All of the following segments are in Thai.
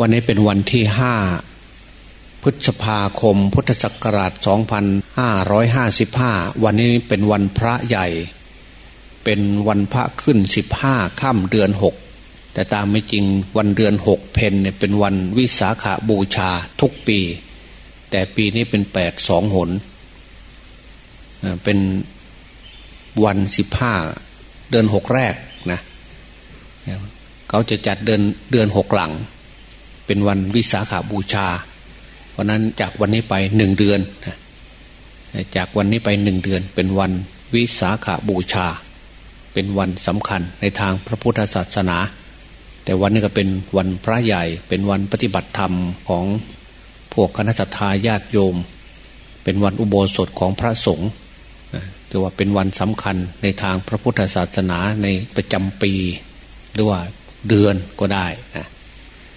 วันนี้เป็นวันที่ห้าพฤษภาคม พุทธศักราช 2555 วันนี้เป็นวันพระใหญ่ เป็นวันพระขึ้น 15ค่ำเดือน 6 แต่ตามไม่จริงวันเดือน 6 เพนเนี่ยเป็นวันวิสาขาบูชาทุกปี แต่ปีนี้เป็นแปดสองหน เป็นวันสิบห้าเดือนหกแรกนะ เขาจะจัดเดือนเดือนหกหลัง เป็นวันวิสาขาบูชา เพราะนั้นจากวันนี้ไปหนึ่งเดือน จากวันนี้ไปหนึ่งเดือน เป็นวันวิสาขาบูชา เป็นวันสำคัญในทางพระพุทธศาสนา แต่วันนี้ก็เป็นวันพระใหญ่ เป็นวันปฏิบัติธรรมของพวกคณะสัตยาญาติโยม เป็นวันอุโบสถของพระสงฆ์ถือว่าเป็นวันสำคัญในทางพระพุทธศาสนาในประจำปี หรือว่าเดือนก็ได้นะ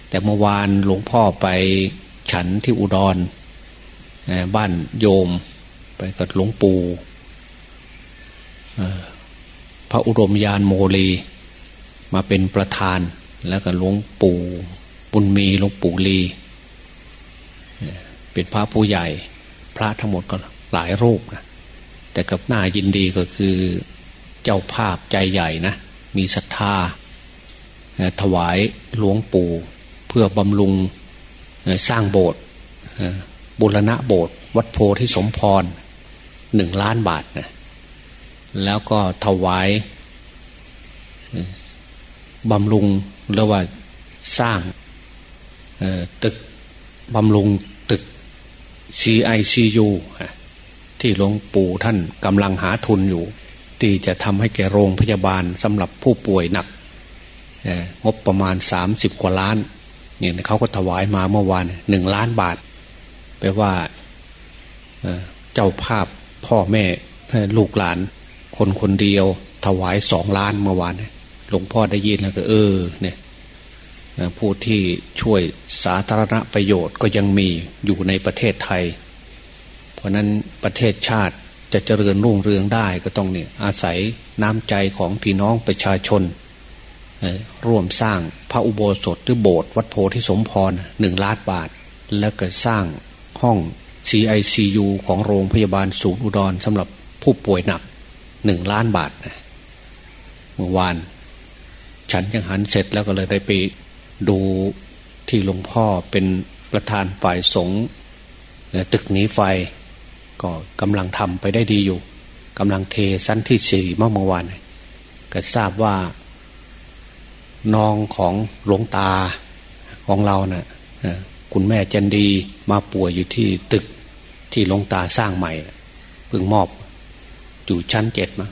แต่เมื่อวานหลวงพ่อไปฉันที่อุดรบ้านโยม ไปกับหลวงปู่พระอุดมยานโมลี มาเป็นประธาน แล้วก็หลวงปู่บุญมีหลวงปู่ลี เป็นพระผู้ใหญ่ พระทั้งหมดก็หลายรูปนะแต่กับหน้ายินดีก็คือเจ้าภาพใจใหญ่นะ มีศรัทธาถวายหลวงปู่ พื่อบำรุงสร้างโบสถ์บุรณะโบสถ์วัดโพธิสมพรหนึ่งล้านบาทนะแล้วก็ถวายบำรุงหรือว่าสร้างตึกบำรุงตึก CICU ที่หลวงปู่ท่านกำลังหาทุนอยู่ ที่จะทำให้แก่โรงพยาบาลสำหรับผู้ป่วยหนักงบประมาณสามสิบกว่าล้าน เนี่ยเขาก็ถวายมาเมื่อวานหนึ่งล้านบาทแปลว่าเจ้าภาพพ่อแม่ลูกหลาน คนคนเดียว ถวายสองล้านเมื่อวานหลวงพ่อได้ยินแล้วก็ เออ เนี่ยผู้ที่ช่วยสาธารณประโยชน์ก็ยังมีอยู่ในประเทศไทย เพราะนั้นประเทศชาติจะเจริญรุ่งเรืองได้ก็ต้องเนี่ยอาศัยน้ำใจของพี่น้องประชาชน ร่วมสร้างพระอุโบสถหรือโบสถ์วัดโพธิสมพรหนึ่งล้านบาท แล้วก็สร้างห้อง CICU ของโรงพยาบาลศูนย์อุดรสำหรับผู้ป่วยหนักหนึ่งล้านบาทนะเมื่อวาน ฉันยังหันเสร็จแล้วก็เลยได้ไปดูที่หลวงพ่อเป็นประธานฝ่ายสงฆ์ตึกหนีไฟ ก็กำลังทำไปได้ดีอยู่กำลังเทสั้นที่สี่เมื่อวานก็ทราบว่า น้องของหลวงตาของเราเนะ่ะคุณแม่จันดีมาป่วยอยู่ที่ตึกที่หลวงตาสร้างใหม่เพิ่งมอบอยู่ชั้นเจ็ดมา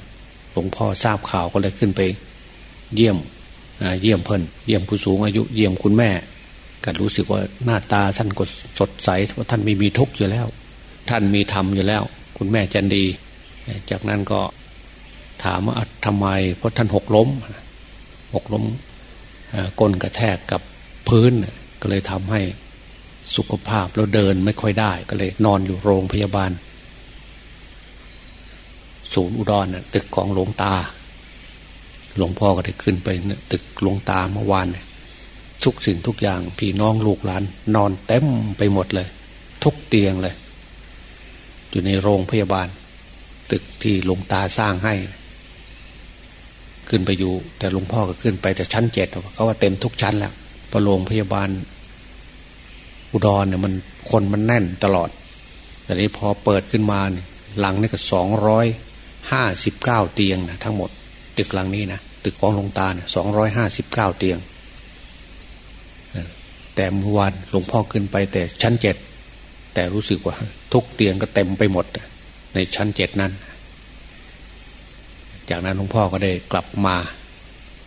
หลวงพ่อทราบข่าวก็เลยขึ้นไป เยี่ยมเยี่ยมเพิ่นเยี่ยมผู้สูงอายุ เยี่ยมคุณแม่ก็รู้สึกว่าหน้าตาท่านก็สดใสเพราท่านมีมีทุกข์อยู่แล้ว ท่านมีธรรมอยู่แล้ว คุณแม่จันดี จากนั้นก็ถามว่าทำไมเพราะท่านหกล้มหกล้ม ก้นกระแทกกับพื้นก็เลยทำให้สุขภาพเราเดินไม่ค่อยได้ ก็เลยนอนอยู่โรงพยาบาล ศูนย์อุดรนะตึกของหลวงตา หลวงพ่อก็ได้ขึ้นไปตึกหลวงตาเมื่อวานทุกสิ่งทุกอย่างพี่น้องลูกหลาน นอนเต็มไปหมดเลย ทุกเตียงเลย อยู่ในโรงพยาบาล ตึกที่หลวงตาสร้างให้ ขึ้นไปอยู่ แต่หลวงพ่อก็ขึ้นไปแต่ชั้นเจ็ดเขาว่าเต็มทุกชั้นแล้วพอโรงพยาบาล อุดรเนี่ยมันคนมันแน่นตลอด แต่นี้พอเปิดขึ้นมาเนี่ยหลังนี่ก็สองร้อยห้าสิบเก้าเตียงนะทั้งหมด ตึกหลังนี้นะตึกของหลวงตาเนี่ยสองร้อยห้าสิบเก้าเตียง แต่เมื่อวานหลวงพ่อขึ้นไปแต่ชั้นเจ็ดแต่รู้สึกว่า ทุกเตียงก็เต็มไปหมด ในชั้นเจ็ดนั้น จากนั้นหลวงพ่อก็ได้กลับมา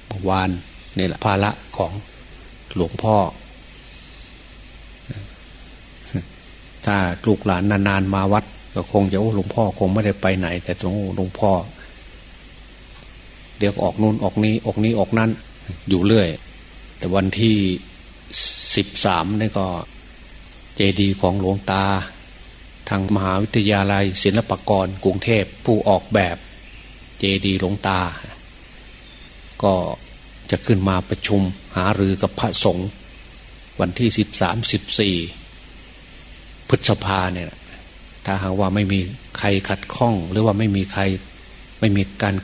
เมื่อวานนี่แหละภาระของหลวงพ่อ ถ้าลูกหลานนานๆมาวัด ก็คงจะหลวงพ่อคงไม่ได้ไปไหน แต่ตรงหลวงพ่อ เดี๋ยวออกนู่นออกนี้ออกนี้ออกนั้นอยู่เรื่อย แต่วันที่สิบสามนี่ก็เจดีของหลวงตา ทางมหาวิทยาลัยศิลปากรกรุงเทพผู้ออกแบบ เจดีหลวงตา ก็จะขึ้นมาประชุมหารือกับพระสงฆ์วันที่สิบสามสิบสี่พฤษภาเนี่ยถ้าหากว่าไม่มีใครขัดข้อง หรือว่าไม่มีใครไม่มีการ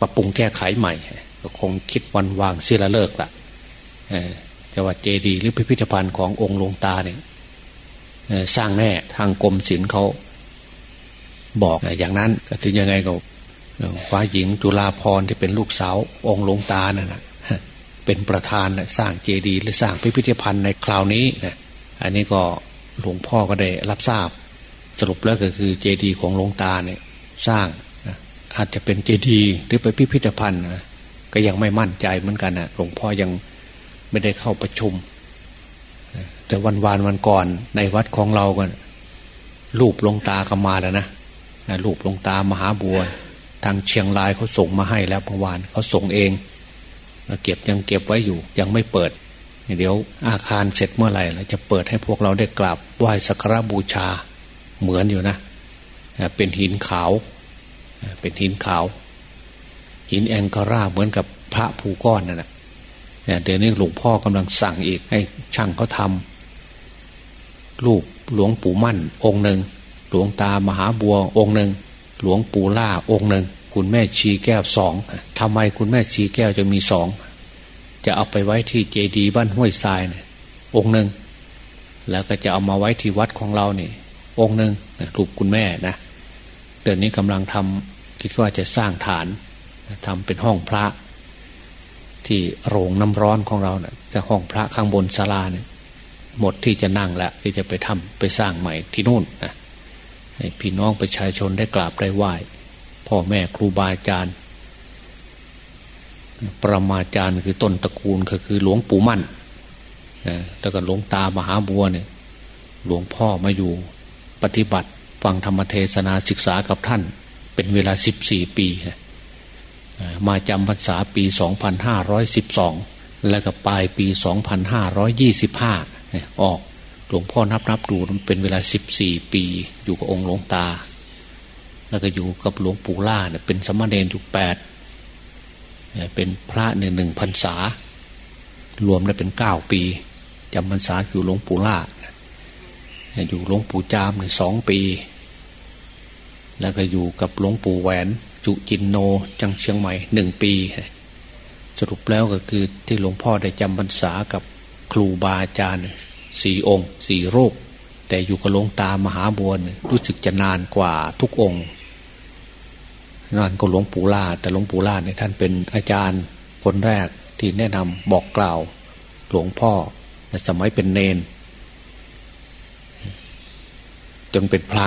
ปรับปรุงแก้ไขใหม่ ก็คงคิดวันวางเสียละเลิกละจะว่าเจดีหรือพิพิธภัณฑ์ขององค์หลวงตาเนี่ยสร้างแน่ทางกรมศิลป์เขาบอกอย่างนั้นถึงยังไงก็ ฟ้าหญิงจุฬาพรที่เป็นลูกสาวองค์หลวงตานั่นนะเป็นประธานสร้างเจดีย์หรือสร้างพิพิธภัณฑ์ในคราวนี้นะอันนี้ก็หลวงพ่อก็ได้รับทราบ สรุปแล้วก็คือเจดีย์ของหลวงตาเนี่ยสร้างอาจจะเป็นเจดีย์หรือไปพิพิธภัณฑ์ก็ยังไม่มั่นใจเหมือนกันนะหลวงพ่อยังไม่ได้เข้าประชุม แต่วันวานวันก่อนในวัดของเรากันรูปหลวงตาก็มาแล้วนะรูปหลวงตามหาบัว ทางเชียงรายเขาส่งมาให้แล้วเมื่อวานเขาส่งเองเก็บยังเก็บไว้อยู่ยังไม่เปิด เดี๋ยวอาคารเสร็จเมื่อไหร่เราจะเปิดให้พวกเราได้กราบไหว้สักการบูชาเหมือนอยู่นะ เป็นหินขาว เป็นหินขาว หินแองการาเหมือนกับพระภูก้อนนั่นแหละเดี๋ยวนี้หลวงพ่อกำลังสั่งอีกให้ช่างเขาทำรูปหลวงปู่มั่นองค์หนึ่งหลวงตามหาบัวองค์หนึ่ง หลวงปู่ล่าองค์หนึ่งคุณแม่ชีแก้วสองทำไมคุณแม่ชีแก้วจะมีสองจะเอาไปไว้ที่เจดีย์บ้านห้วยทรายเนี่ยองค์หนึ่งแล้วก็จะเอามาไว้ที่วัดของเราเนี่ยองค์หนึ่งรูปคุณแม่นะเดี๋ยวนี้กำลังทำคิดว่าจะสร้างฐานทำเป็นห้องพระ ที่โรงน้ำร้อนของเราเนะี่ยจะห้องพระข้างบนศาลาเนี่ยหมดที่จะนั่งแล้วที่จะไปทำไปสร้างใหม่ที่นู่นนะ พี่น้องประชาชนได้กราบได้ไหว้พ่อแม่ครูบาอาจารย์ประมาจารย์คือต้นตระกูลก็คือหลวงปู่มั่นแล้วก็หลวงตามหาบัวเนี่ย หลวงพ่อมาอยู่ปฏิบัติฟังธรรมเทศนาศึกษากับท่าน เป็นเวลาสิบสี่ปีมาจำพรรษาปีสองพันห้าร้อยสิบสองแล้วก็ปลายปีสองพันห้าร้อยยี่สิบห้าออก หลวงพ่อนับนับดูมันเป็นเวลาสิบสี่ปี อยู่กับองค์หลวงตา แล้วก็อยู่กับหลวงปู่ล่าเนี่ยเป็นสมณเณรอยู่แปดเป็นพระในหนึ่งพรรษา รวมได้เป็นเก้าปีจำพรรษาอยู่หลวงปู่ล่าอยู่หลวงปู่จามในสองปี แล้วก็อยู่กับหลวงปู่แหวน จุจินโนจังเชียงใหม่หนึ่งปี สรุปแล้วก็คือที่หลวงพ่อได้จำพรรษากับครูบาอาจารย์ สี่องค์สี่รูป แต่อยู่กับหลวงตามหาบัวรู้สึกจะนานกว่าทุกองค์นั่นก็หลวงปู่ล่าแต่หลวงปู่ล่าเนี่ยท่านเป็นอาจารย์คนแรกที่แนะนำบอกกล่าว หลวงพ่อในสมัยเป็นเนน จนเป็นพระ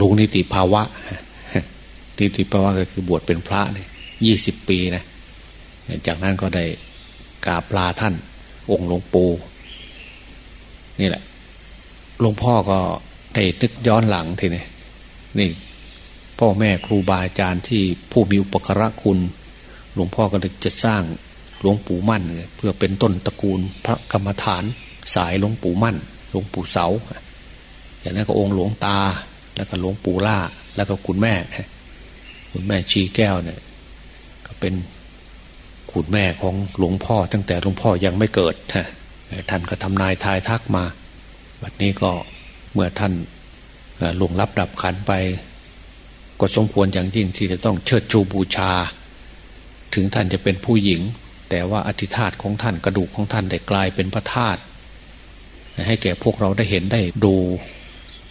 ลุงนิติภาวะนิติภาวะก็คือบวชเป็นพระเนี่ยยี่สิบปีนะจากนั้นก็ได้กราบลาท่าน องค์หลวงปู่ นี่แหละหลวงพ่อก็ได้นึกย้อนหลังทีนี้นี่ พ่อแม่ครูบาอาจารย์ที่ผู้มีอุปกระคุณ หลวงพ่อก็จะสร้างหลวงปู่มั่น เพื่อเป็นต้นตระกูลพระกรรมฐาน สายหลวงปู่มั่น หลวงปู่เสาอย่างนั้นก็องค์หลวงตา แล้วก็หลวงปู่ล่า แล้วก็คุณแม่ คุณแม่ชีแก้วเนี่ย ก็เป็นคุณแม่ของหลวงพ่อ ตั้งแต่หลวงพ่อยังไม่เกิดฮะ ท่านก็ทำนายทายทักมาบัดนี้ก็เมื่อท่านหลวงรับดับขันไปก็สมควรอย่างยิ่งที่จะต้องเชิดชูบูชา ถึงท่านจะเป็นผู้หญิง แต่ว่าอธิธาตของท่านกระดูกของท่านได้กลายเป็นพระธาตุให้แก่พวกเราได้เห็นได้ดู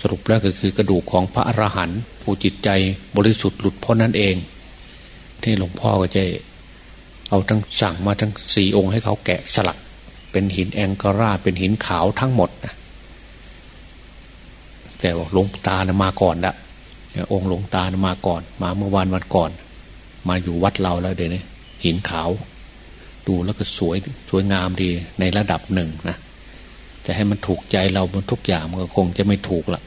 สรุปแล้วก็คือกระดูกของพระอรหันต์ผู้จิตใจบริสุทธิ์หลุดพ้นนั่นเอง ที่หลวงพ่อก็จะเอาทั้งสั่งมาทั้งสี่องค์ให้เขาแกะสลัก เป็นหินแองการาเป็นหินขาวทั้งหมดนะแต่ว่าหลวงตานะมาก่อนละองค์หลวงตานะมาก่อน มาเมื่อวานวันก่อน มาอยู่วัดเราแล้วเดี๋ยวนี้หินขาว ดูแล้วก็สวยสวยงามดีในระดับหนึ่งนะจะให้มันถูกใจเราบนทุกอย่างมันก็คงจะไม่ถูกละ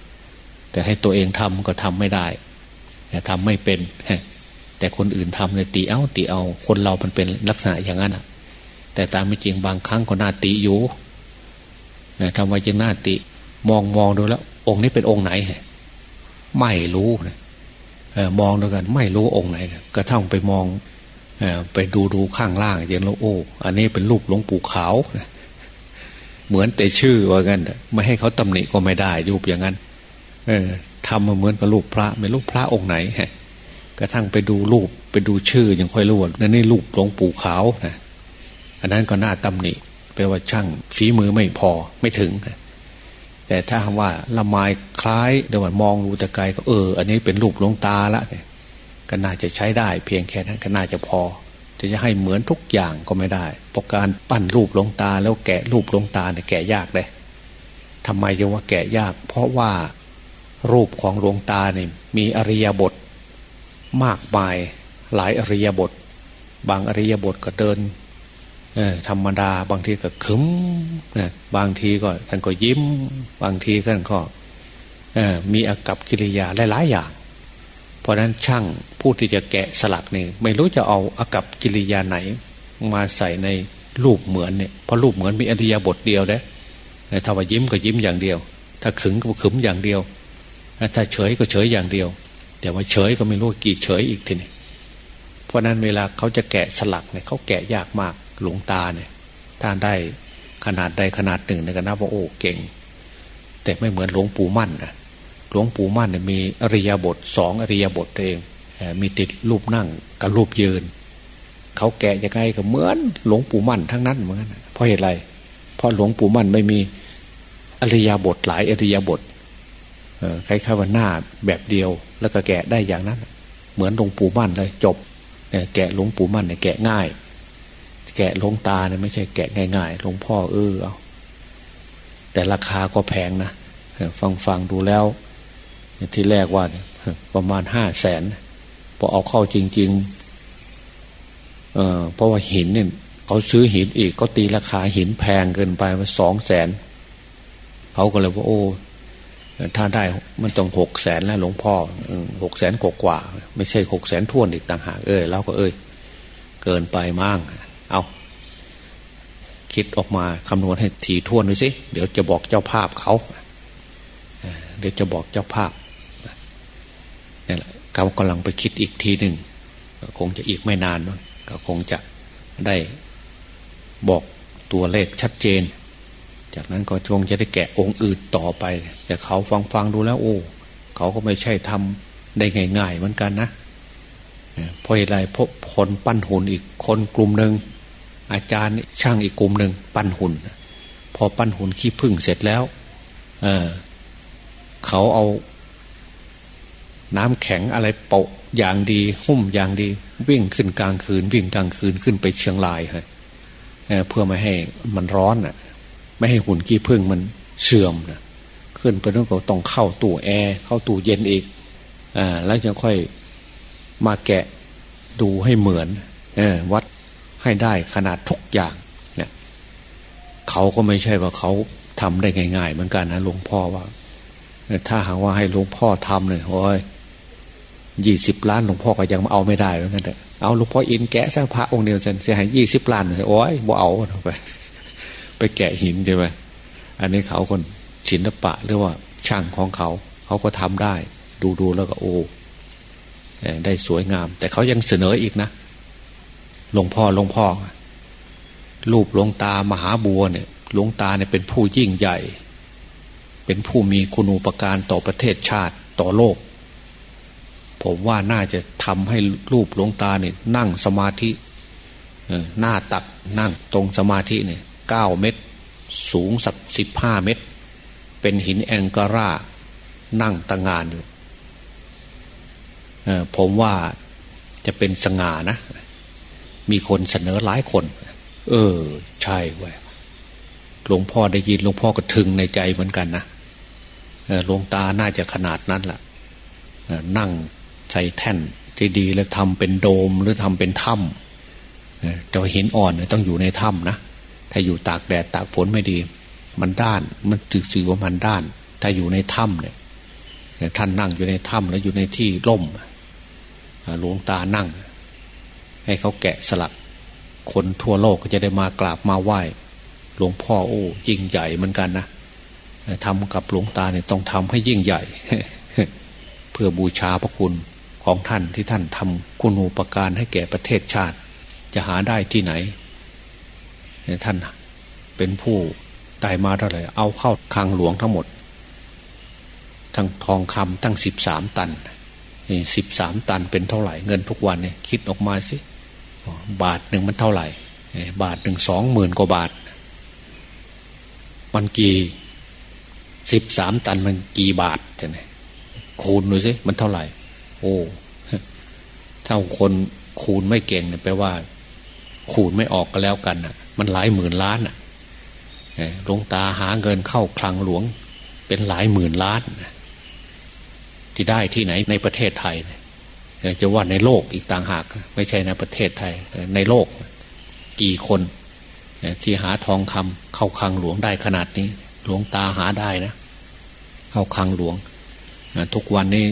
แต่ให้ตัวเองทำก็ทำไม่ได้ทำไม่เป็นแต่คนอื่นทำเนี่ยตีเอาตีเอา คนเรามันเป็นลักษณะอย่างนั้นอะ แต่ตามไม่จริงบางครั้งก็น่าติอยู่ทำไมจึงน่าติ มองมองดูแล้ว องค์นี้เป็นองค์ไหน ไม่รู้นะมองดูกัน ไม่รู้องค์ไหนกระทั่งไปมองไปดูดูข้างล่างอย่างเราโอ้อันนี้เป็นรูปหลวงปู่ขาวเหมือนแต่ชื่อว่างั้นไม่ให้เขาตำหนิก็ไม่ได้ยุบอย่างนั้น เออทำมาเหมือนกับรูปพระไม่รูปพระองค์ไหนกระทั่งไปดูรูปไปดูชื่อยังค่อยรู้ว่านี่รูปหลวงปู่ขาวนะ อันนั้นก็น่าตำหนิแปลว่าช่างฝีมือไม่พอไม่ถึง แต่ถ้าว่าละไมคล้ายเดี๋ยวมองดูแต่ไกลก็เออ อันนี้เป็นรูปลวงตาละก็น่าจะใช้ได้ เพียงแค่นั้นก็น่าจะพอจะจะให้เหมือนทุกอย่างก็ไม่ได้เพราะการปั้นรูปลวงตาแล้วแกะรูปลวงตาเนี่ยแกะยากเลยทำไมจะว่าแกะยาก เพราะว่ารูปของหลวงตาเนี่ยมีอริยบท มากมายหลายอริยบท บางอริยบทก็เดิน ธรรมดา บางทีก็ขึมบางทีก็ท่านก็ยิ้ม บางทีท่านก็มีอากับกิริยาหลายๆอย่าง เพราะนั้นช่างผู้ที่จะแกะสลักนี่ไม่รู้จะเอาอากับกิริยาไหน มาใส่ในรูปเหมือนเนี่ยเพราะรูปเหมือนมีอริยบทเดียวเด้ถ้าว่ายิ้มก็ยิ้มอย่างเดียว ถ้าขึงก็ขึมอย่างเดียว ถ้าเฉยก็เฉยอย่างเดียว แต่ว่าเฉยก็ไม่รู้กี่เฉยอีกทีนี่เพราะนั้นเวลาเขาจะแกะสลักเนี่ยเขาแกะยากมาก หลวงตาเนี่ยถ้านได้ขนาดใดขนาดหนึ่งเนี่ยก็นับว่าโอ้เก่ง แต่ไม่เหมือนหลวงปู่มั่นนะหลวงปู่มั่นเนี่ยมีอริยบทสองอริยบทเองมีติดรูปนั่งกับรูปยืน เขาแกะยังไงก็เหมือนหลวงปู่มั่นทั้งนั้นเหมือนกันเพราะเหตุไรเพราะหลวงปู่มั่นไม่มีอริยบทหลายอริยบทคล้ายๆว่าหน้าแบบเดียว แล้วก็แกะได้อย่างนั้น เหมือนหลวงปู่มั่นเลยจบแกะหลวงปู่มั่นเนี่ยแกะง่าย แกะลงตาเนี่ยไม่ใช่แกะง่ายๆหลวงพ่อเออเอาแต่ราคาก็แพงนะฟังฟังดูแล้ว ที่แรกว่าประมาณห้าแสนพอเอาเข้าจริง ๆเเพราะว่าหินเนี่ยเขาซื้อหินอีกก็ตีราคาหินแพงเกินไปมาสองแสนเขาก็เลยว่าโอ้ถ้าได้มันต้องหกแสนแล้วหลวงพ่อหกแสนกว่าไม่ใช่หกแสนท่วนอีกต่างหากเอ้ยเราก็เอ้ยเกินไปมั่ง เอาคิดออกมาคำนวณให้ถี่ท่วนดูสิเดี๋ยวจะบอกเจ้าภาพเขาเดี๋ยวจะบอกเจ้าภาพนี่แหละเขากำลังไปคิดอีกทีหนึ่งคงจะอีกไม่นานมั้งก็คงจะได้บอกตัวเลขชัดเจน จากนั้นก็คงจะได้แกะองค์อื่นต่อไป แต่เขาฟังฟังดูแล้ว โอ้ เขาก็ไม่ใช่ทำได้ง่ายๆเหมือนกันนะเพราะอะไรพบคนปั้นหุ่นอีกคนกลุ่มหนึ่ง อาจารย์ช่างอีกกลุ่มหนึ่งปั้นหุ่น พอปั้นหุ่นขี้พึ่งเสร็จแล้วเเขาเอา น้ำแข็งอะไรโปะอย่างดี หุ้มอย่างดี วิ่งขึ้นกลางคืน วิ่งกลางคืนขึ้นไปเชียงรายเเพื่อไม่ให้มันร้อนอะ ไม่ให้หุ่นขี้พึ่งมันเสื่อมนะขึ้นไปต้องก็ต้องเข้าตู้แอร์เข้าตู้เย็นอีกอแล้วจะค่อยมาแกะดูให้เหมือนอวัด ให้ได้ขนาดทุกอย่างเนี่ยเขาก็ไม่ใช่ว่าเขาทำได้ง่าย ๆ เหมือนกันนะหลวงพ่อว่าถ้าหากว่าให้หลวงพ่อทำเนี่ยโอ้ยยี่สิบล้านหลวงพ่อก็ยังเอาไม่ได้เหมือนกันแต่เอาหลวงพ่ออินแกะสร้างพระองค์เดียวจะเสียหายยี่สิบล้านเลยโอ้ยบ่เอาไป ไปแกะหินใช่ไหมอันนี้เขาคนศิลปะหรือว่าช่างของเขา เขาก็ทำได้ ดูดูแล้วก็โอ้ได้สวยงาม แต่เขายังเสนออีกนะ หลวงพ่อหลวงพ่อรูปหลวงตามหาบัวเนี่ยหลวงตาเนี่ยเป็นผู้ยิ่งใหญ่ เป็นผู้มีคุณูปการต่อประเทศชาติต่อโลก ผมว่าน่าจะทำให้รูปหลวงตาเนี่ยนั่งสมาธิหน้าตักนั่งตรงสมาธิเนี่ยเก้าเมตร สูงสักสิบห้าเมตร เป็นหินแองการ่านั่งตั้งงานอยู่ผมว่าจะเป็นสง่านะ มีคนเสนอหลายคน เออ ใช่เว้ยหลวงพ่อได้ยินหลวงพ่อก็ถึงในใจเหมือนกันนะหลวงตาน่าจะขนาดนั้นแหละนั่งใส่แท่นที่ดีแล้วทำเป็นโดมหรือทำเป็นถ้ำแต่ว่าหินอ่อนต้องอยู่ในถ้ำนะถ้าอยู่ตากแดดตากฝนไม่ดี มันด้านมันจึกสื่อว่ามันด้าน ถ้าอยู่ในถ้ำเนี่ยท่านนั่งอยู่ในถ้ำแล้วอยู่ในที่ร่มหลวงตานั่ง ให้เขาแกะสลัก คนทั่วโลกก็จะได้มากราบมาไหว้ หลวงพ่อโอ้ยิ่งใหญ่เหมือนกันนะทำกับหลวงตาเนี่ยต้องทำให้ยิ่งใหญ่ เพื่อบูชาพระคุณของท่านที่ท่านทำคุณูปการให้แก่ประเทศชาติ จะหาได้ที่ไหน ท่านเป็นผู้ได้มาเท่าไหร่เอาเข้าคลังหลวงทั้งหมด ทั้งทองคำตั้งสิบสามตันนี่สิบสามตันเป็นเท่าไหร่เงินทุกวันเนี่ยคิดออกมาสิ บาทหนึ่งมันเท่าไหร่ บาทหนึ่งสองหมื่นกว่าบาท มันกี่สิบสามตันมันกี่บาทใช่ไหมคูณดูสิมันเท่าไหร่ โอ้ถ้าคนคูณไม่เก่งเนี่ยแปลว่า คูณไม่ออกก็แล้วกันอะ มันหลายหมื่นล้านอะหลวงตาหาเงินเข้าคลังหลวง เป็นหลายหมื่นล้านที่ได้ที่ไหนในประเทศไทย จะว่าในโลกอีกต่างหาก ไม่ใช่ในประเทศไทย ในโลกกี่คนที่หาทองคำเข้าคลังหลวงได้ขนาดนี้ หลวงตาหาได้นะ เข้าคลังหลวง ทุกวันนี้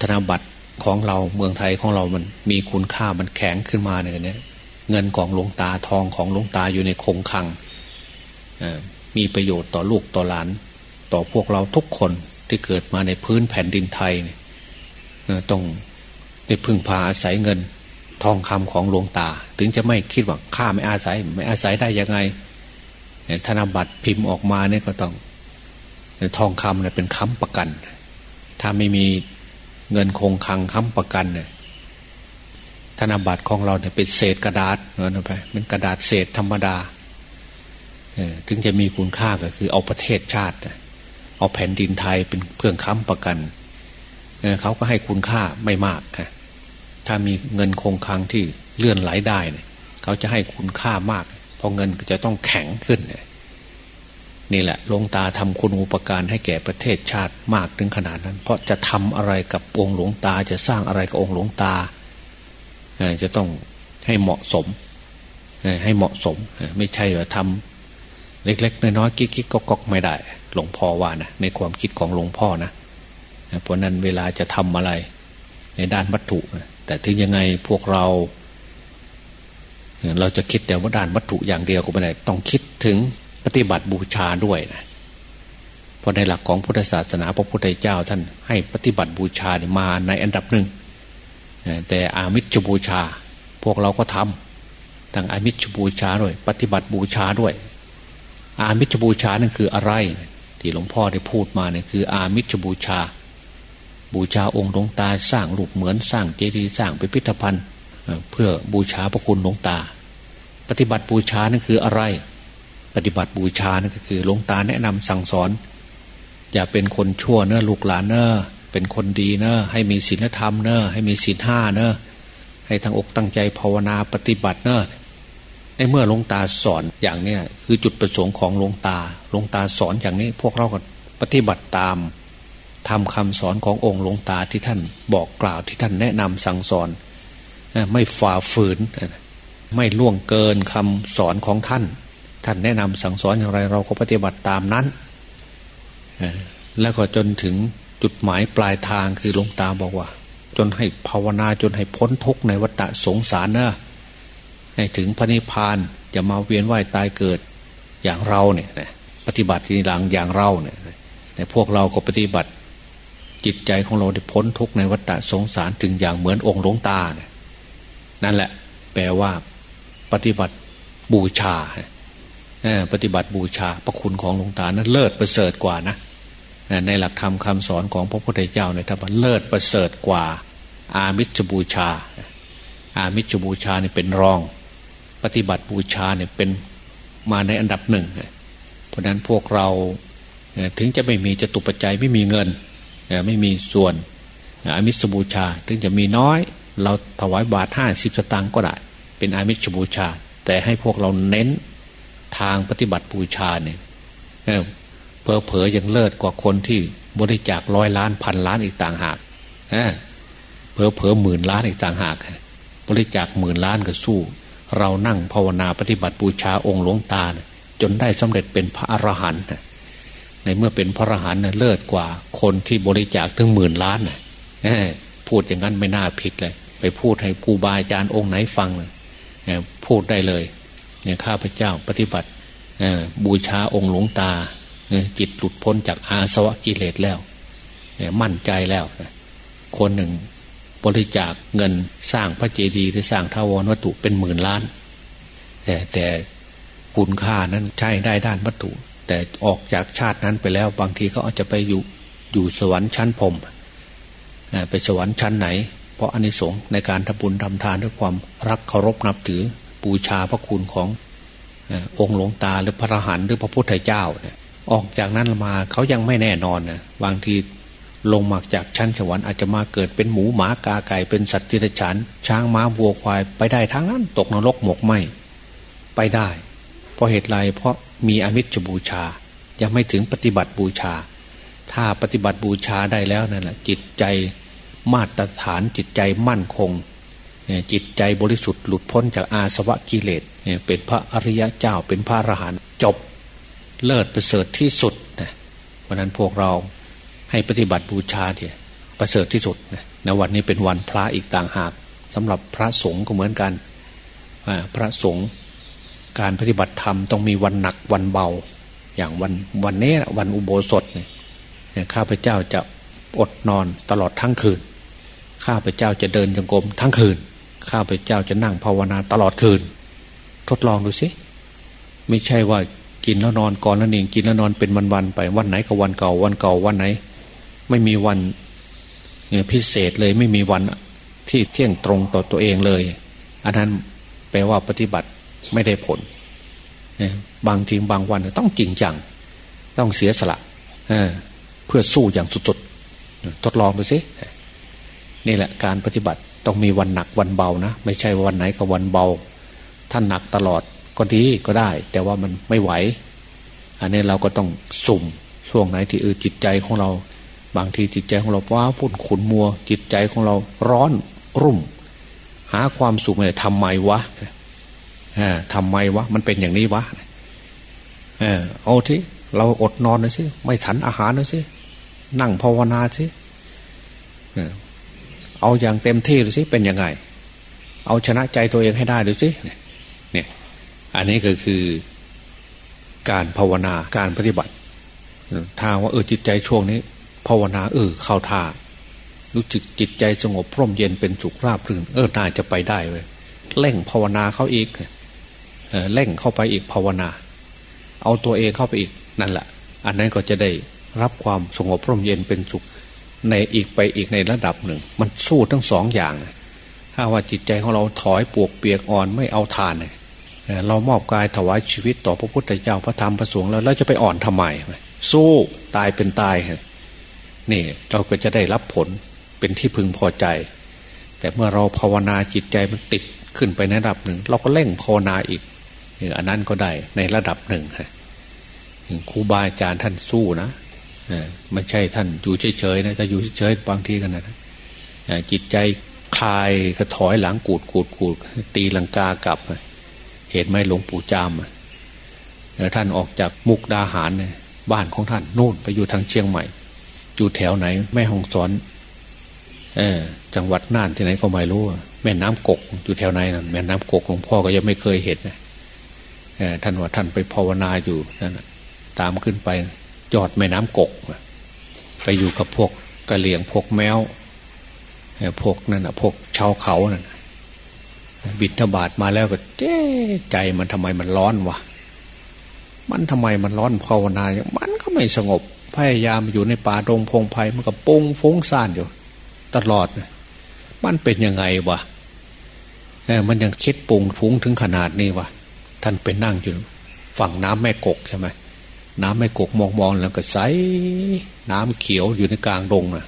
ธนบัตรของเราเมืองไทยของเรามันมีคุณค่ามันแข็งขึ้นมาเนี่ยเงินของหลวงตาทองของหลวงตาอยู่ในคงคังมีประโยชน์ต่อลูกต่อหลาน ต่อพวกเราทุกคนที่เกิดมาในพื้นแผ่นดินไทยเนี่ยต้อง ได้พึ่งพาอาศัยเงิน ทองคำของหลวงตา ถึงจะไม่คิดว่าข้าไม่อาศัย ไม่อาศัยได้ยังไงธนบัตรพิมพ์ออกมาเนี่ยก็ต้องทองคำเนี่ยเป็นค้ำประกัน ถ้าไม่มีเงินคงคังค้ำประกันเนี่ยธนบัตรของเราเนี่ยเป็นเศษกระดาษเงินไปเป็นกระดาษเศษธรรมดาถึงจะมีคุณค่าก็คือเอาประเทศชาติ เอาแผ่นดินไทยเป็นเพื่องค้ำประกัน เขาก็ให้คุณค่าไม่มากค่ะ ถ้ามีเงินคงคังที่เลื่อนไหลได้เนี่ยเขาจะให้คุณค่ามากเพราะเงินก็จะต้องแข็งขึ้นนี่แหละลงตาทำคุณอุปการให้แก่ประเทศชาติมากถึงขนาดนั้น เพราะจะทำอะไรกับองค์หลวงตาจะสร้างอะไรกับองค์หลวงตาจะต้องให้เหมาะสมให้เหมาะสม ไม่ใช่ว่าทำเล็ก ๆ น้อยๆกิ๊กๆก๊อกไม่ได้ หลวงพ่อว่านะในความคิดของหลวงพ่อนะเพราะนั้นเวลาจะทำอะไร ในด้านวัตถุ แต่ถึงยังไงพวกเรา เราจะคิดแต่ว่าด้านวัตถุอย่างเดียวก็ไม่ได้ต้องคิดถึงปฏิบัติบูชาด้วยนะเพราะในหลักของพุทธศาสนาพระพุทธเจ้า ท่านให้ปฏิบัติบูชามาในอันดับหนึ่งแต่อามิชบูชา พวกเราก็ทำทั้งอามิชบูชาด้วย ปฏิบัติบูชาด้วย อามิชบูชานั่นคืออะไร ที่หลวงพ่อได้พูดมาเนี่ยคือ อามิชบูชา บูชาองค์หลวงตาสร้างรูปเหมือนสร้างเจดีย์สร้างพิพิธภัณฑ์ เพื่อบูชาพระคุณหลวงตา ปฏิบัติบูชานั่นคืออะไร ปฏิบัติบูชานั่นก็คือหลวงตาแนะนำสั่งสอน อย่าเป็นคนชั่วเนอะลูกหลานเนอะเป็นคนดีเนอะให้มีศีลธรรมเนอะให้มีศีลห้าเนอะให้ทั้งอกตั้งใจภาวนาปฏิบัติเนอะในเมื่อหลวงตาสอนอย่างเนี้ยคือจุดประสงค์ของหลวงตาหลวงตาสอนอย่างนี้พวกเราก็ปฏิบัติตาม ทำคำสอนขององค์หลวงตาที่ท่านบอกกล่าวที่ท่านแนะนำสั่งสอน ไม่ฝ่าฝืน ไม่ล่วงเกินคำสอนของท่าน ท่านแนะนำสั่งสอนอย่างไรเราก็ปฏิบัติตามนั้น แล้วก็จนถึงจุดหมายปลายทางคือหลวงตาบอกว่า จนให้ภาวนาจนให้พ้นทุกข์ในวัฏสงสารนะให้ถึงพระนิพพานอย่ามาเวียนว่ายตายเกิดอย่างเราเนี่ยปฏิบัติทีหลังอย่างเราเนี่ยพวกเราก็ปฏิบัติ จิตใจของเราได้พ้นทุกข์ในวัฏสงสารถึงอย่างเหมือนองค์หลวงตาเนี่ยนั่นแหละ แปลว่า ปฏิบัติบูชาปฏิบัติบูชา พระคุณของหลวงตานั้นเลิศประเสริฐกว่านะในหลักธรรมคาสอนของพระพุทธเจ้าในธรรมเลิศประเสริฐกว่า อามิชบูชา อามิชบูชาเนี่ยเป็นรอง ปฏิบัติบูชาเนี่ยเป็นมาในอันดับหนึ่งเพราะนั้นพวกเราถึงจะไม่มีจตุปัจจัยไม่มีเงิน ไม่มีส่วนอามิสบูชา ถึงจะมีน้อย เราถวายบาทห้าสิบสตางค์ก็ได้ เป็นอามิชบูชา แต่ให้พวกเราเน้นทางปฏิบัติบูชาเนี่ยเพอเพอยังเลิศกว่าคนที่บริจาคร้อยล้านพันล้านอีกต่างหากเพอเพอหมื่นล้านอีกต่างหาก บริจาคหมื่นล้านก็สู้ เรานั่งภาวนาปฏิบัติบูชาองค์หลวงตา จนได้สำเร็จเป็นพระอรหันต์ ในเมื่อเป็นพระอรหันต์เลิศกว่าคนที่บริจาคถึงหมื่นล้านนะพูดอย่างนั้นไม่น่าผิดเลย ไปพูดให้ครูบาอาจารย์องค์ไหนฟังพูดได้เลยเนี่ยข้าพเจ้าปฏิบัติบูชาองค์หลวงตา จิตหลุดพ้นจากอาสวะกิเลสแล้ว มั่นใจแล้ว คนหนึ่งบริจาคเงินสร้างพระเจดีย์หรือสร้างทาวรวัตถุเป็นหมื่นล้าน แต่แต่คุณค่านั้นใช้ได้ด้านวัตถุ แต่ออกจากชาตินั้นไปแล้ว บางทีก็อาจจะไปอยู่อยู่สวรรค์ชั้นพรมไปสวรรค์ชั้นไหน เพราะอานิสงส์ในการทำบุญทำทานด้วยความรักเคารพนับถือบูชาพระคุณขององค์หลวงตาหรือพระหันหรือพระพุทธเจ้าเนี่ยออกจากนั้นมาเขายังไม่แน่นอนนะบางทีลงมาจากชั้นสวรรค์อาจจะมาเกิดเป็นหมูหมากาไก่เป็นสัตว์ที่ฉานช้างม้าวัวควายไปได้ทั้งนั้นตกนรกหมกไหมไปได้ ราะเหตุไรเพราะมีอมิจบูชา ยังไม่ถึงปฏิบัติบูชา ถ้าปฏิบัติบูชาได้แล้วนั่นแหละจิตใจมาตรฐานจิตใจมั่นคง จิตใจบริสุทธิ์หลุดพ้นจากอาสวะกิเลสเป็นพระอริยะเจ้าเป็นพระอรหันต์จบเลิศประเสริฐที่สุดนะเพราะนั้นพวกเราให้ปฏิบัติบูชาเนี่ยประเสริฐที่สุดนะในวันนี้เป็นวันพระอีกต่างหากสำหรับพระสงฆ์ก็เหมือนกันพระสงฆ์ การปฏิบัติธรรมต้องมีวันหนักวันเบา อย่างวันวันนี้วันอุโบสถเนี่ยข้าพเจ้าจะอดนอนตลอดทั้งคืน ข้าพเจ้าจะเดินจงกรมทั้งคืน ข้าพเจ้าจะนั่งภาวนาตลอดคืน ทดลองดูสิ ไม่ใช่ว่ากินแล้วนอนก่อนแล้วนี่กินแล้วนอนเป็นวันๆไปวันไหนก็วันเก่าวันเก่าวันไหน ไม่มีวันพิเศษเลยไม่มีวันที่เที่ยงตรงต่อตัวเองเลย อันนั้นแปลว่าปฏิบัติ ไม่ได้ผลบางทีบางวันต้องจริงจัง ต้องเสียสละเพื่อสู้อย่างสุดๆทดลองดูสินี่แหละการปฏิบัติต้องมีวันหนักวันเบานะ ไม่ใช่วันไหนก็วันเบา ท่านหนักตลอดก็ดีก็ได้ แต่ว่ามันไม่ไหว อันนี้เราก็ต้องสุ่มช่วงไหนที่เออจิตใจของเรา บางทีจิตใจของเราว้าพุ่นขุนมัว จิตใจของเราร้อนรุ่ม หาความสุขเลยทำไมวะ ทำไมวะ มันเป็นอย่างนี้วะเออเอาที่เราอดนอนนะสิไม่ฉันอาหารนะสินั่งภาวนาสิเอาอย่างเต็มที่เลยสิเป็นยังไง เอาชนะใจตัวเองให้ได้ดูสิเนี่ย อันนี้ก็คือการภาวนาการปฏิบัติถ้าว่าเออจิตใจช่วงนี้ ภาวนา เออเข้าท่ารู้จิตจิตใจสงบพร่มเย็นเป็นสุขราบรื่นเออน่าจะไปได้เลยเร่งภาวนาเข้าอีก เร่งเข้าไปอีกภาวนา เอาตัวเองเข้าไปอีกนั่นแหละ อันนั้นก็จะได้รับความสงบร่มเย็นเป็นสุขในอีกไปอีกในระดับหนึ่ง มันสู้ทั้งสองอย่าง ถ้าว่าจิตใจของเราถอยปวกเปียกอ่อนไม่เอาทานเรามอบกายถวายชีวิตต่อพระพุทธเจ้าพระธรรมพระสงฆ์แล้วเราจะไปอ่อนทำไมสู้ตายเป็นตายนี่เราก็จะได้รับผลเป็นที่พึงพอใจ แต่เมื่อเราภาวนาจิตใจมันติดขึ้นไปในระดับหนึ่ง เราก็เร่งภาวนาอีก อันนั้นก็ได้ในระดับหนึ่งฮะครูบาอาจารย์ท่านสู้นะไม่ใช่ท่านอยู่เฉยๆนะถ้าอยู่เฉยๆบางทีกันนะจิตใจคลายกระถอยหลังกูดกูดกูดตีลังกากลับ เหตุไหมหลวงปู่จามท่านออกจากมุกดาหารเนี่ยบ้านของท่านนู่นไปอยู่ทางเชียงใหม่ อยู่แถวไหน แม่ห้องสอนเออจังหวัดน่านที่ไหนก็ไม่รู้แม่น้ำกกอยู่แถวไหนนะแม่น้ำกกหลวงพ่อก็ยังไม่เคยเห็นนะ ท่านว่าท่านไปภาวนาอยู่นั่นตามขึ้นไปยอดแม่น้ำกก ไปอยู่กับพวกกระเหลี่ยงพวกแมวพวกนั่นนะพวกชาวเขานั่นบิดทบาทมาแล้วก็เจ๊ใจมันทำไมมันร้อนวะมันทำไมมันร้อนภาวนามันก็ไม่สงบพยายามอยู่ในป่าตรงพงไพ่มันก็ปุ้งฟุ้งซ่านอยู่ ตลอดมันเป็นยังไงวะมันยังคิดปุงฟุ้งถึงขนาดนี้วะ ท่านไปนั่งอยู่ฝั่งน้ำแม่กกใช่ไหมน้ำแม่กกมองมองแล้วก็ใสน้ำเขียวอยู่ในกลางดงนะ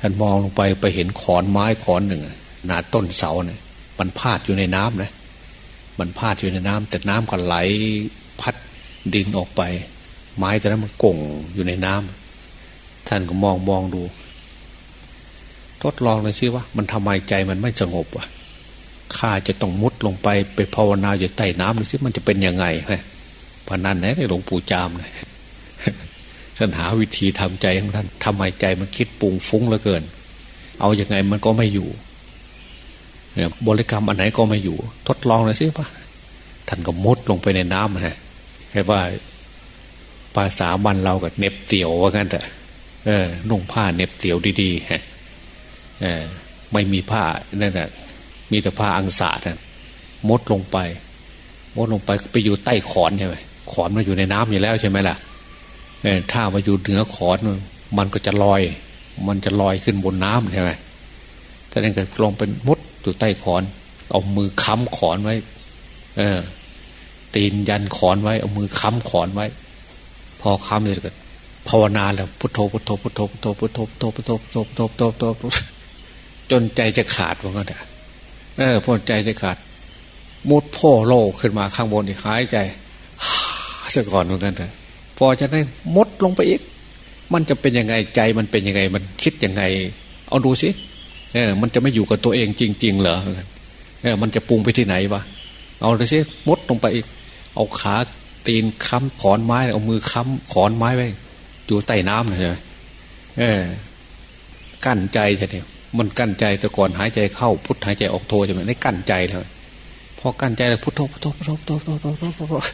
ท่านมองลงไปไปเห็นขอนไม้ขอนหนึ่งหนาต้นเสาเนี่ยมันพาดอยู่ในน้ำนะมันพาดอยู่ในน้ำแต่น้ำก็ไหลพัดดินออกไป ไม้แต่นั้นมันก่งอยู่ในน้ำท่านก็มองมองดู ทดลองเลยสิว่า มันทำไมใจมันไม่สงบวะ ข้าจะต้องมุดลงไปไปภาวนาอยู่ใต้น้ำดูสิมันจะเป็นยังไงฮะพนันนะในหลวงปู่จามนะท่านหาวิธีทำใจของท่านทำไมใจมันคิดปุงฟุ้งเหลือเกิน เอาอยัางไงมันก็ไม่อยู่บริกรรมอันไหนก็ไม่อยู่ ทดลองเลยสิปะท่านก็มุดลงไปในน้ำนะแค่ว่าภาษาบันเรากับเน็บเตี่ยวว่างั้นแต่เออนุ่งผ้าเน็บเตี่ยวดีๆฮะเออไม่มีผ้านั่นแหละ มีแต่ผ้าอังสาท่านมดลงไป มดลงไปไปอยู่ใต้ขอนใช่ไหมขอนมันอยู่ในน้ำอยู่แล้วใช่ไหมล่ะถ้ามาอยู่เหนือขอนมันก็จะลอย มันจะลอยขึ้นบนน้ำใช่ไหมถ้านั้นก็ลงเป็นมดอยู่ใต้ขอน เอามือค้ำขอนไว้ เออ ตีนยันขอนไว้ เอามือค้ำขอนไว้ พอค้ำเลยก็ภาวนาแล้วพุทโธพุทโธพุทโธพุทโธพุทโธพุทโธพุทโธพุทโธพุทโธพุทโธจนใจจะขาดว่างั้น เออพอใจจะขาดมุดพ่อโลขึ้นมาข้างบนอีกหายใจซะก่อนเหมือนกันเถอะพอจะได้มดลงไปอีก มันจะเป็นยังไงใจมันเป็นยังไง มันคิดยังไง เอาดูสิเออ มันจะไม่อยู่กับตัวเองจริง ๆ เหรอเออมันจะปรุงไปที่ไหนวะเอาดูสิมดลงไปอีก เอาขาตีนค้ำขอนไม้เอามือค้ำขอนไม้ไว้อยู่ใต้น้ำเลยใช่ไหมเออกั้นใจใช่ไหม มันกั้นใจแต่ก่อนหายใจเข้าพุทหายใจออกโทใช่ไหมได้กั้นใจเลยพอกั้นใจแล้วพุทโธพุทโธพุทโธพุทโธพุทโธพุทโธพุท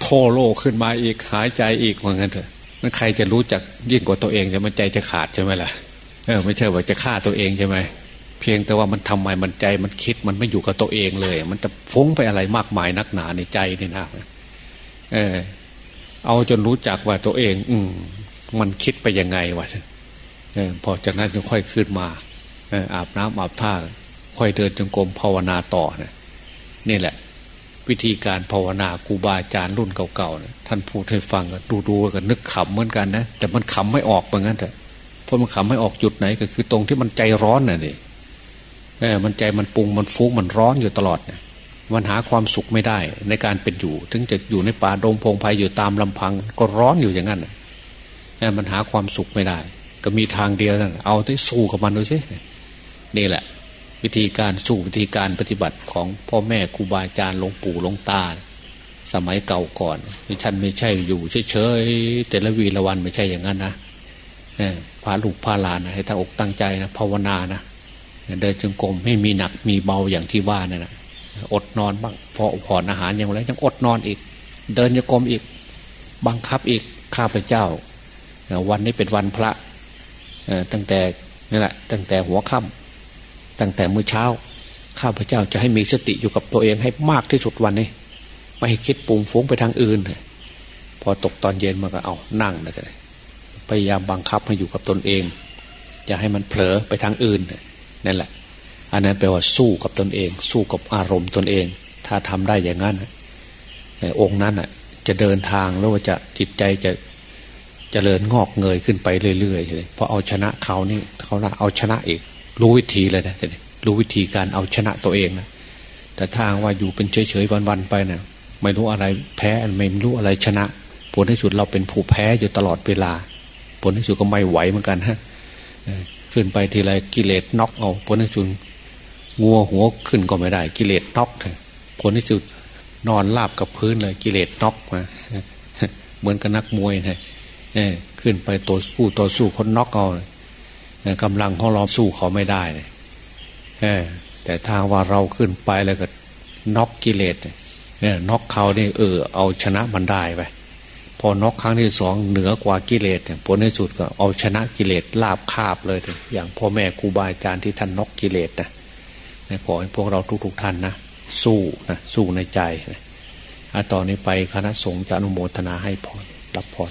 โทโลขึ้นมาอีกหายใจอีกเหมือนกันเถอะมันใครจะรู้จักยิ่งกว่าตัวเองจะมันใจจะขาดใช่ไหมล่ะเออไม่ใช่ว่าจะฆ่าตัวเองใช่ไหมเพียงแต่ว่ามันทำไมมันใจมันคิดมันไม่อยู่กับตัวเองเลย มันจะฟุ้งไปอะไรมากมายนักหนาในใจนี่นะเออ เอาจนรู้จักว่าตัวเอง อืมมันคิดไปยังไงวะเออ พอจากนั้นจึงค่อยขึ้นมาเอออาบน้ำอาบท่าค่อยเดินจงกรมภาวนาต่อนะนี่แหละ วิธีการภาวนาครูบาอาจารย์รุ่นเก่าๆนะท่านพูดให้ฟังดูดูกันนึกขำเหมือนกันนะแต่มันขำไม่ออกเหมือนกันแต่เพราะมันขำไม่ออกจุดไหนก็คือตรงที่มันใจร้อนน่ะนี่เออมันใจมันปรุงมันฟุ้งมันร้อนอยู่ตลอดเนี่ยมันหาความสุขไม่ได้ ในการเป็นอยู่ ถึงจะอยู่ในป่าดงพงไพ่อยู่ตามลำพัง ก็ร้อนอยู่อย่างนั้นเออมันหาความสุขไม่ได้ ก็มีทางเดียวนั่นเอาที่สู้กับมันดูสินี่แหละ วิธีการสู้วิธีการปฏิบัติของพ่อแม่ครูบาอาจารย์หลวงปู่หลวงตา สมัยเก่าก่อนท่านไม่ใช่อยู่เฉยๆแต่ละวีละวันไม่ใช่อย่างนั้นนะพาลูกพาหลานะให้ตั้งอกตั้งใจนะภาวนานะเดินจงกรมไม่มีหนักมีเบาอย่างที่ว่านั่นนะอดนอนบ้างพอผ่อนอาหารอย่างไรยังอดนอนอีก เดินจงกรมอีก บังคับอีกข้าพเจ้า วันนี้เป็นวันพระ ตั้งแต่นี่แหละ ตั้งแต่หัวค่ำตั้งแต่มื้อเช้า ข้าพเจ้าจะให้มีสติอยู่กับตัวเองให้มากที่สุดวันนี้ ไม่ให้คิดปุ่งฟุ้งไปทางอื่น พอตกตอนเย็นมาก็เอานั่งนะแต่พยายามบังคับให้อยู่กับตนเอง อย่าให้มันเผลอไปทางอื่นนั่นแหละ อันนั้นแปลว่าสู้กับตนเอง สู้กับอารมณ์ตนเอง ถ้าทำได้อย่างนั้นในองค์นั้นอะจะเดินทางแล้วว่าจะจิตใจจะ จะเจริญงอกเงยขึ้นไปเรื่อยๆเลยพอเอาชนะเขานี่เขาเอาชนะเอกรู้วิธีเลยนะรู้วิธีการเอาชนะตัวเองนะแต่ถ้าว่าอยู่เป็นเฉยๆวันๆไปนะ่ะไม่รู้อะไรแพ้ไม่รู้อะไรชนะ ผลที่สุดเราเป็นผู้แพ้อยู่ตลอดเวลา ผลที่สุดก็ไม่ไหวเหมือนกันฮะขึ้นไปทีไรกิเลสน็อกเอาผลที่สุดงัวหัวขึ้นก็ไม่ได้ กิเลสน็อกผลที่สุดนอนราบกับพื้นเลยกิเลสน็อกมาเหมือนกับนักมวยนะ ขึ้นไปตัวสู้ตัวสู้คนน็อกเอากำลังของเราสู้เขาไม่ได้แต่ทาว่าเราขึ้นไปแล้วก็น็อกกิเลสเน็อกเขาเนี่เออเอาชนะมันได้ไปพอน็อกครั้งที่สองเหนือกว่ากิเลสเนี่ยผลในสุดก็เอาชนะกิเลสลาบคาบเลยอย่างพ่อแม่ครูบาอาจารย์ที่ท่านน็อกกิเลสนะขอให้พวกเราทุก ๆ ท่านนะสู้นะสู้ในใจนะตอนนี้ไปคณะสงฆ์จะอนุโมทนาให้พรรับพร